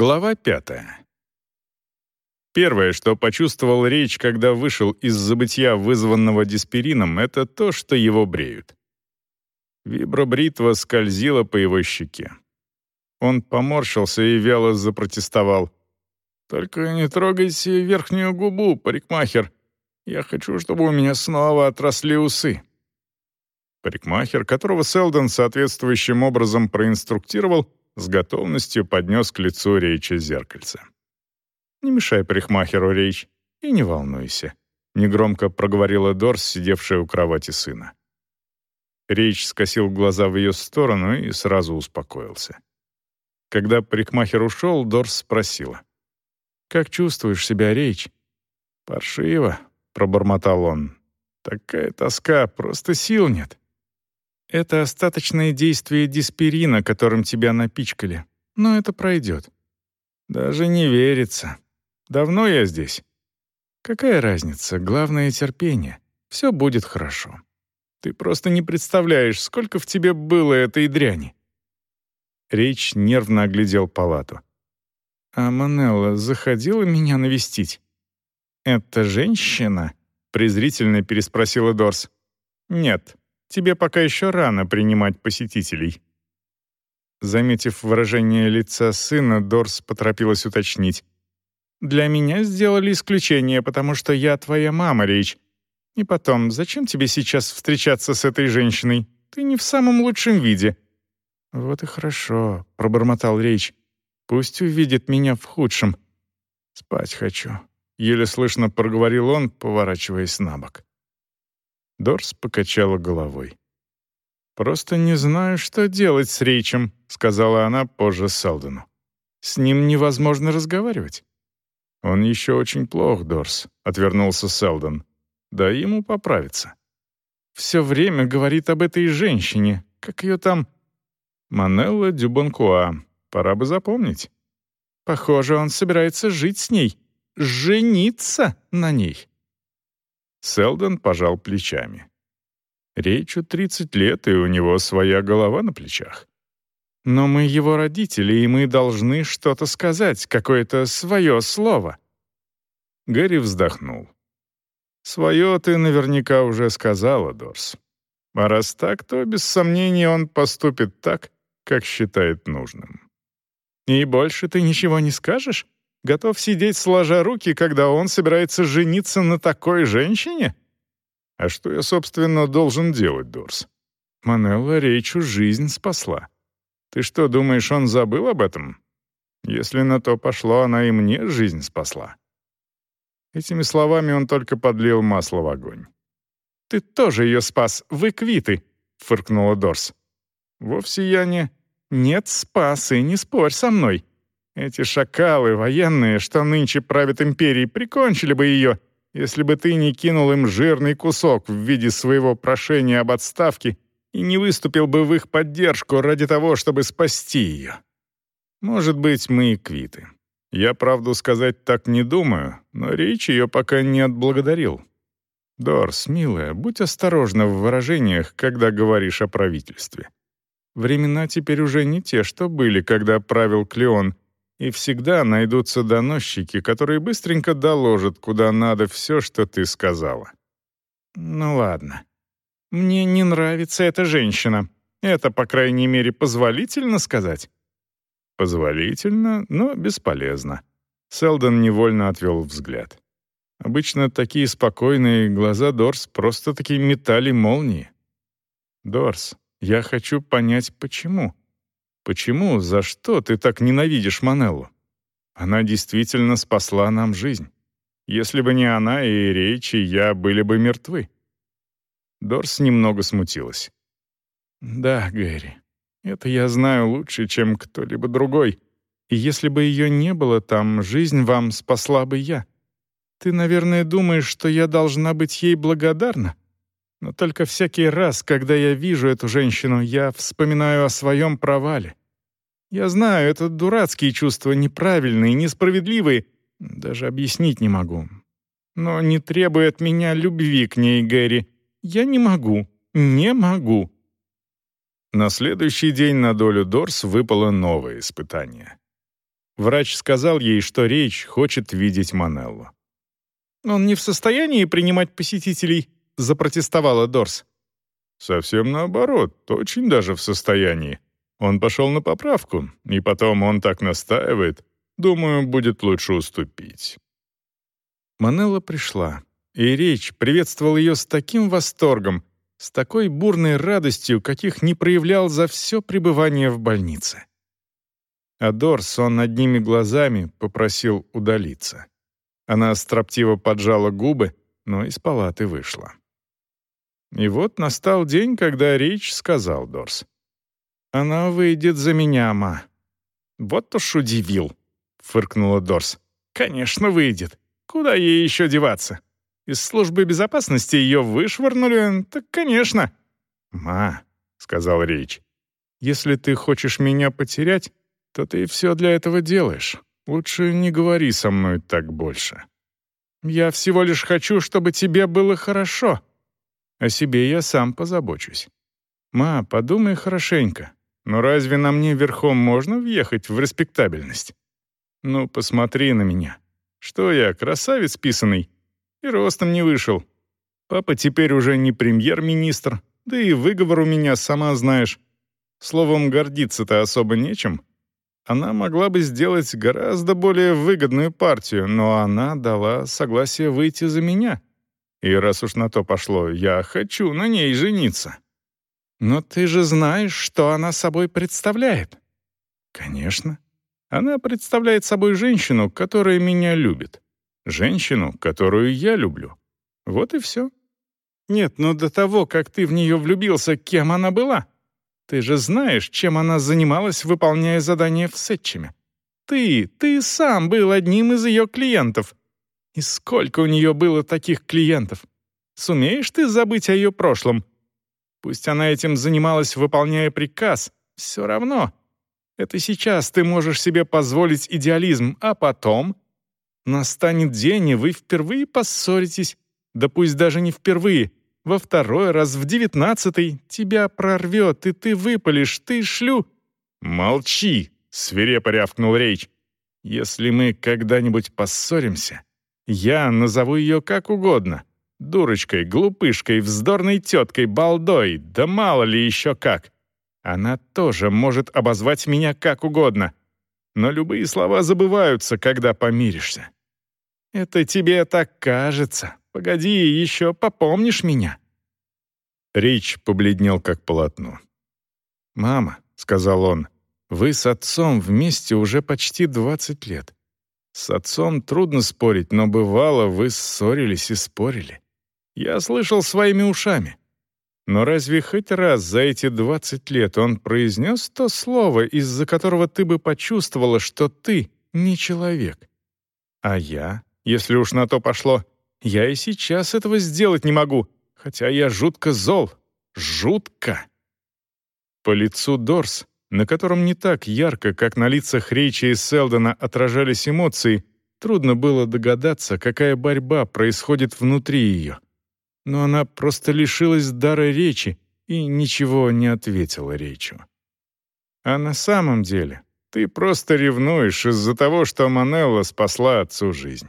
Глава пятая. Первое, что почувствовал Речь, когда вышел из забытья, вызванного диспирином, это то, что его бреют. Вибробритва скользила по его щеке. Он поморщился и вяло запротестовал. «Только не трогайте верхнюю губу, парикмахер. Я хочу, чтобы у меня снова отросли усы». Парикмахер, которого Селдон соответствующим образом проинструктировал, с готовностью поднес к лицу Рейча зеркальце. «Не мешай парикмахеру, Рейч, и не волнуйся», — негромко проговорила Дорс, сидевшая у кровати сына. Рейч скосил глаза в ее сторону и сразу успокоился. Когда парикмахер ушел, Дорс спросила. «Как чувствуешь себя, Рейч?» «Паршиво», — пробормотал он. «Такая тоска, просто сил нет». Это остаточное действие диспирина, которым тебя напичкали. Но это пройдет. Даже не верится. Давно я здесь. Какая разница? Главное — терпение. Все будет хорошо. Ты просто не представляешь, сколько в тебе было этой дряни. Речь нервно оглядел палату. «А Манелла заходила меня навестить?» «Это женщина?» — презрительно переспросила Дорс. «Нет, Тебе пока еще рано принимать посетителей». Заметив выражение лица сына, Дорс поторопилась уточнить. «Для меня сделали исключение, потому что я твоя мама, Рейч. И потом, зачем тебе сейчас встречаться с этой женщиной? Ты не в самом лучшем виде». «Вот и хорошо», — пробормотал Рейч. «Пусть увидит меня в худшем. Спать хочу», — еле слышно проговорил он, поворачиваясь на бок. Дорс покачала головой. «Просто не знаю, что делать с Рейчем», — сказала она позже Селдону. «С ним невозможно разговаривать». «Он еще очень плох, Дорс», — отвернулся Селдон. «Да ему поправиться». «Все время говорит об этой женщине. Как ее там...» «Манелла Дюбонкуа. Пора бы запомнить». «Похоже, он собирается жить с ней. Жениться на ней». Селдон пожал плечами. Рейчу 30 лет, и у него своя голова на плечах. Но мы его родители, и мы должны что-то сказать, какое-то свое слово. Гэри вздохнул. «Свое ты наверняка уже сказала, Дорс. А раз так, то без сомнения он поступит так, как считает нужным». «И больше ты ничего не скажешь?» Готов сидеть сложа руки, когда он собирается жениться на такой женщине? А что я, собственно, должен делать, Дорс? Манелла Рейчу жизнь спасла. Ты что, думаешь, он забыл об этом? Если на то пошло, она и мне жизнь спасла. Этими словами он только подлил масло в огонь. «Ты тоже ее спас, вы квиты», — фыркнула Дорс. «Вовсе я не...» «Нет, спас, и не спорь со мной. Эти шакалы военные, что нынче правят империей, прикончили бы ее, если бы ты не кинул им жирный кусок в виде своего прошения об отставке и не выступил бы в их поддержку ради того, чтобы спасти ее. Может быть, мы и квиты. Я, правду сказать, так не думаю, но речь ее пока не отблагодарил. Дорс, милая, будь осторожна в выражениях, когда говоришь о правительстве. Времена теперь уже не те, что были, когда правил Клеон, и всегда найдутся доносчики, которые быстренько доложат, куда надо все, что ты сказала. Ну ладно. Мне не нравится эта женщина. Это, по крайней мере, позволительно сказать? Позволительно, но бесполезно. Селдон невольно отвел взгляд. Обычно такие спокойные глаза Дорс просто-таки метали молнии. «Дорс, я хочу понять, почему. Почему, за что ты так ненавидишь Манеллу? Она действительно спасла нам жизнь. Если бы не она и Рейчи, я были бы мертвы». Дорс немного смутилась. «Да, Гэри, это я знаю лучше, чем кто-либо другой. И если бы ее не было там, жизнь вам спасла бы я. Ты, наверное, думаешь, что я должна быть ей благодарна? Но только всякий раз, когда я вижу эту женщину, я вспоминаю о своем провале. Я знаю, это дурацкие чувства, неправильные, несправедливые, даже объяснить не могу. Но не требуй от меня любви к ней, Гэри. Я не могу, не могу». На следующий день на долю Дорс выпало новое испытание. Врач сказал ей, что речь хочет видеть Манеллу. «Он не в состоянии принимать посетителей», — запротестовала Дорс. «Совсем наоборот, очень даже в состоянии. Он пошел на поправку, и потом он так настаивает. Думаю, будет лучше уступить». Манелла пришла, и речь приветствовал ее с таким восторгом, с такой бурной радостью, каких не проявлял за все пребывание в больнице. А Дорс он одними глазами попросил удалиться. Она строптиво поджала губы, но из палаты вышла. И вот настал день, когда Рич сказал Дорс. «Она выйдет за меня, ма». «Вот уж удивил», — фыркнула Дорс. «Конечно, выйдет. Куда ей еще деваться? Из службы безопасности ее вышвырнули, так, конечно». «Ма», — сказал Рич, — «если ты хочешь меня потерять, то ты все для этого делаешь. Лучше не говори со мной так больше». «Я всего лишь хочу, чтобы тебе было хорошо», о себе я сам позабочусь. Ма, подумай хорошенько. Но разве на мне верхом можно въехать в респектабельность? Ну, посмотри на меня. Что я, красавец писанный? И ростом не вышел. Папа теперь уже не премьер-министр, да и выговор у меня, сама знаешь. Словом, гордиться-то особо нечем. Она могла бы сделать гораздо более выгодную партию, но она дала согласие выйти за меня. И раз уж на то пошло, я хочу на ней жениться. Но ты же знаешь, что она собой представляет. Конечно. Она представляет собой женщину, которая меня любит. Женщину, которую я люблю. Вот и все. Нет, но до того, как ты в нее влюбился, кем она была? Ты же знаешь, чем она занималась, выполняя задания в Сетчеме. Ты, ты сам был одним из ее клиентов. И сколько у нее было таких клиентов? Сумеешь ты забыть о ее прошлом? Пусть она этим занималась, выполняя приказ, все равно. Это сейчас ты можешь себе позволить идеализм, а потом... Настанет день, и вы впервые поссоритесь. Да пусть даже не впервые. Во второй раз, в девятнадцатый, тебя прорвет, и ты выпалишь, ты шлю... «Молчи!» — свирепо рявкнул Рейч. «Если мы когда-нибудь поссоримся, я назову ее как угодно. Дурочкой, глупышкой, вздорной теткой, балдой, да мало ли еще как. Она тоже может обозвать меня как угодно. Но любые слова забываются, когда помиришься. Это тебе так кажется. Погоди, еще попомнишь меня. Рич побледнел как полотно. «Мама», — сказал он, — «вы с отцом вместе уже почти двадцать лет. С отцом трудно спорить, но бывало, вы ссорились и спорили. Я слышал своими ушами. Но разве хоть раз за эти двадцать лет он произнес то слово, из-за которого ты бы почувствовала, что ты не человек? А я, если уж на то пошло, я и сейчас этого сделать не могу, хотя я жутко зол. Жутко. По лицу Дорс на котором не так ярко, как на лицах Рейча и Селдона отражались эмоции, трудно было догадаться, какая борьба происходит внутри ее. Но она просто лишилась дара речи и ничего не ответила Рейчу. А на самом деле ты просто ревнуешь из-за того, что Манелла спасла отцу жизнь.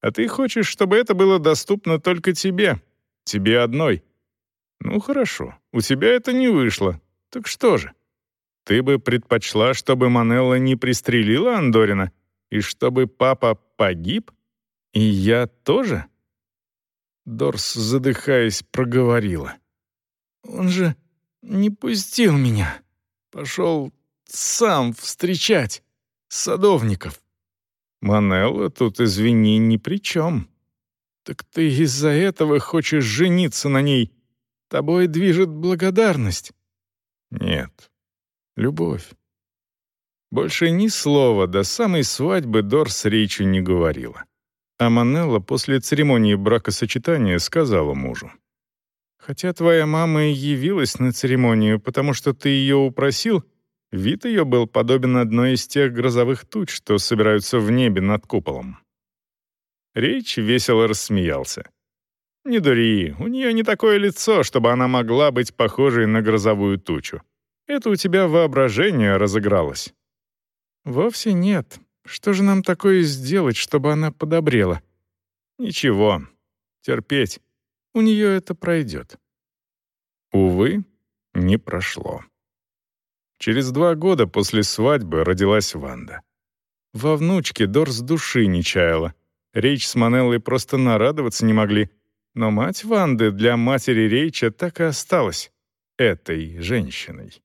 А ты хочешь, чтобы это было доступно только тебе, тебе одной. Ну хорошо, у тебя это не вышло. Так что же? Ты бы предпочла, чтобы Манелла не пристрелила Андорина? И чтобы папа погиб? И я тоже?» Дорс, задыхаясь, проговорила. «Он же не пустил меня. Пошел сам встречать садовников». «Манелла тут, извини, ни при чем. Так ты из-за этого хочешь жениться на ней? Тобой движет благодарность?» «Нет, Любовь. Больше ни слова до самой свадьбы Дорс речи не говорила. А Манелла после церемонии бракосочетания сказала мужу. «Хотя твоя мама и явилась на церемонию, потому что ты ее упросил, вид ее был подобен одной из тех грозовых туч, что собираются в небе над куполом». Речь весело рассмеялся. «Не дури, у нее не такое лицо, чтобы она могла быть похожей на грозовую тучу. Это у тебя воображение разыгралось». «Вовсе нет. Что же нам такое сделать, чтобы она подобрела? Ничего, терпеть. У нее это пройдет. Увы, не прошло. Через два года после свадьбы родилась Ванда. Во внучке Дорс души не чаяла. Рейч с Манеллой просто нарадоваться не могли. Но мать Ванды для матери Рейча так и осталась этой женщиной.